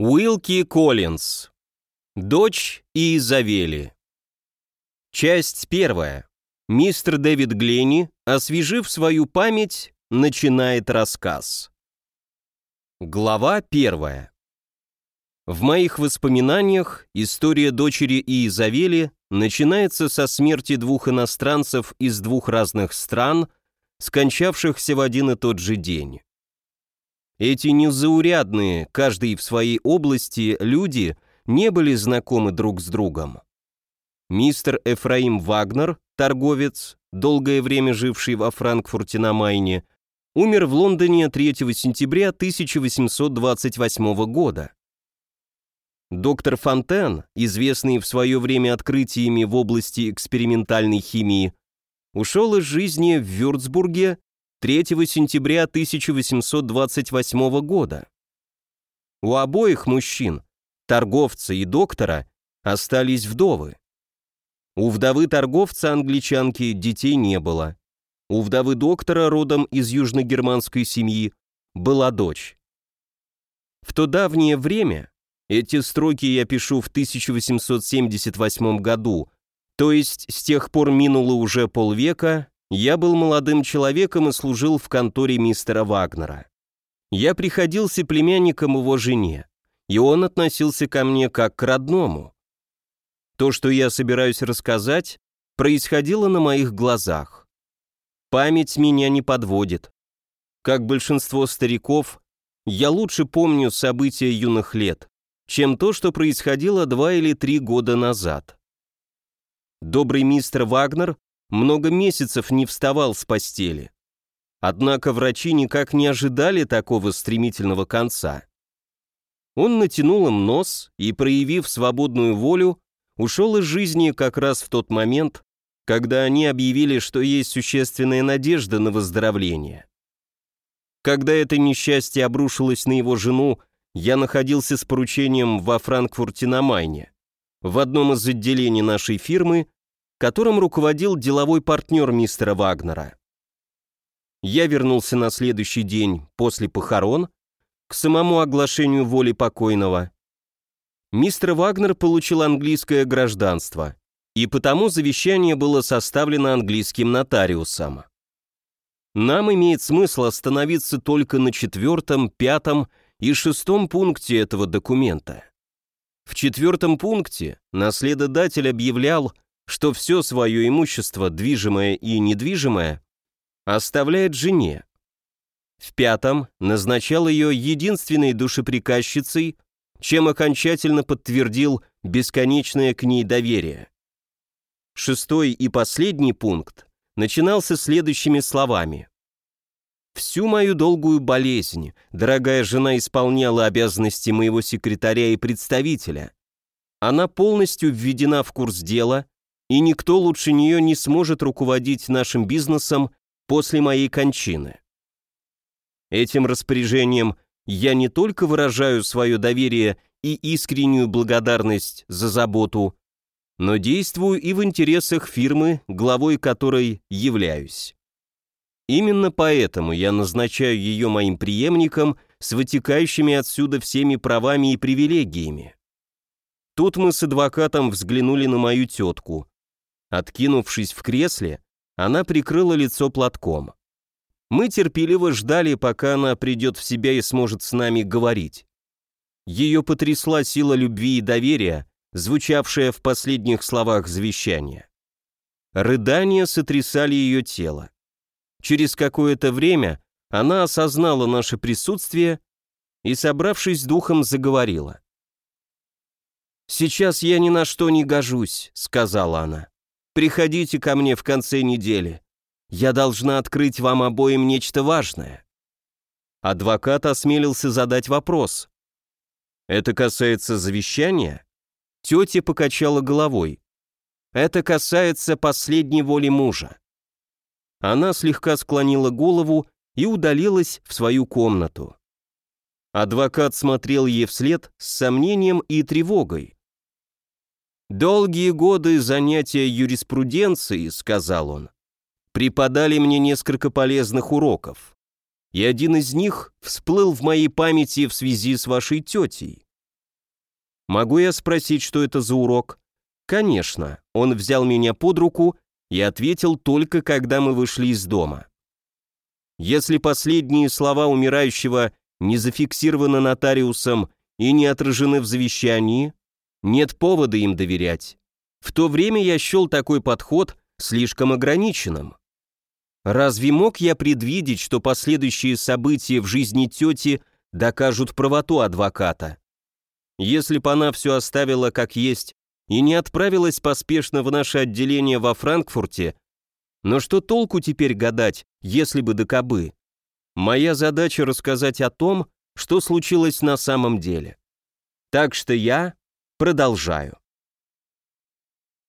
Уилки Коллинз. Дочь Изавели. Часть первая. Мистер Дэвид Гленни, освежив свою память, начинает рассказ. Глава первая. В моих воспоминаниях история дочери Иезавели начинается со смерти двух иностранцев из двух разных стран, скончавшихся в один и тот же день. Эти незаурядные, каждый в своей области, люди не были знакомы друг с другом. Мистер Эфраим Вагнер, торговец, долгое время живший во Франкфурте на Майне, умер в Лондоне 3 сентября 1828 года. Доктор Фонтен, известный в свое время открытиями в области экспериментальной химии, ушел из жизни в Вюрцбурге 3 сентября 1828 года. У обоих мужчин, торговца и доктора, остались вдовы. У вдовы торговца англичанки детей не было. У вдовы доктора, родом из южногерманской семьи, была дочь. В то давнее время эти строки я пишу в 1878 году, то есть с тех пор минуло уже полвека, я был молодым человеком и служил в конторе мистера Вагнера. Я приходился племянником его жене, и он относился ко мне как к родному. То, что я собираюсь рассказать, происходило на моих глазах. Память меня не подводит. Как большинство стариков, я лучше помню события юных лет, чем то, что происходило два или три года назад. Добрый мистер Вагнер много месяцев не вставал с постели. Однако врачи никак не ожидали такого стремительного конца. Он натянул им нос и, проявив свободную волю, ушел из жизни как раз в тот момент, когда они объявили, что есть существенная надежда на выздоровление. Когда это несчастье обрушилось на его жену, я находился с поручением во Франкфурте на Майне, в одном из отделений нашей фирмы, которым руководил деловой партнер мистера Вагнера. Я вернулся на следующий день после похорон к самому оглашению воли покойного. Мистер Вагнер получил английское гражданство, и потому завещание было составлено английским нотариусом. Нам имеет смысл остановиться только на четвертом, пятом и шестом пункте этого документа. В четвертом пункте наследодатель объявлял, что все свое имущество, движимое и недвижимое, оставляет жене. В пятом назначал ее единственной душеприказчицей, чем окончательно подтвердил бесконечное к ней доверие. Шестой и последний пункт начинался следующими словами. «Всю мою долгую болезнь дорогая жена исполняла обязанности моего секретаря и представителя. Она полностью введена в курс дела и никто лучше нее не сможет руководить нашим бизнесом после моей кончины. Этим распоряжением я не только выражаю свое доверие и искреннюю благодарность за заботу, но действую и в интересах фирмы, главой которой являюсь. Именно поэтому я назначаю ее моим преемником с вытекающими отсюда всеми правами и привилегиями. Тут мы с адвокатом взглянули на мою тетку. Откинувшись в кресле, она прикрыла лицо платком. Мы терпеливо ждали, пока она придет в себя и сможет с нами говорить. Ее потрясла сила любви и доверия, звучавшая в последних словах завещания. Рыдания сотрясали ее тело. Через какое-то время она осознала наше присутствие и, собравшись с духом, заговорила. «Сейчас я ни на что не гожусь», — сказала она. Приходите ко мне в конце недели. Я должна открыть вам обоим нечто важное». Адвокат осмелился задать вопрос. «Это касается завещания?» Тетя покачала головой. «Это касается последней воли мужа». Она слегка склонила голову и удалилась в свою комнату. Адвокат смотрел ей вслед с сомнением и тревогой. «Долгие годы занятия юриспруденцией», — сказал он, — «преподали мне несколько полезных уроков, и один из них всплыл в моей памяти в связи с вашей тетей. Могу я спросить, что это за урок? Конечно, он взял меня под руку и ответил только, когда мы вышли из дома. Если последние слова умирающего не зафиксированы нотариусом и не отражены в завещании, нет повода им доверять. В то время я счел такой подход слишком ограниченным. Разве мог я предвидеть, что последующие события в жизни тети докажут правоту адвоката? Если бы она все оставила как есть и не отправилась поспешно в наше отделение во Франкфурте, но что толку теперь гадать, если бы да кабы? Моя задача рассказать о том, что случилось на самом деле. Так что я продолжаю.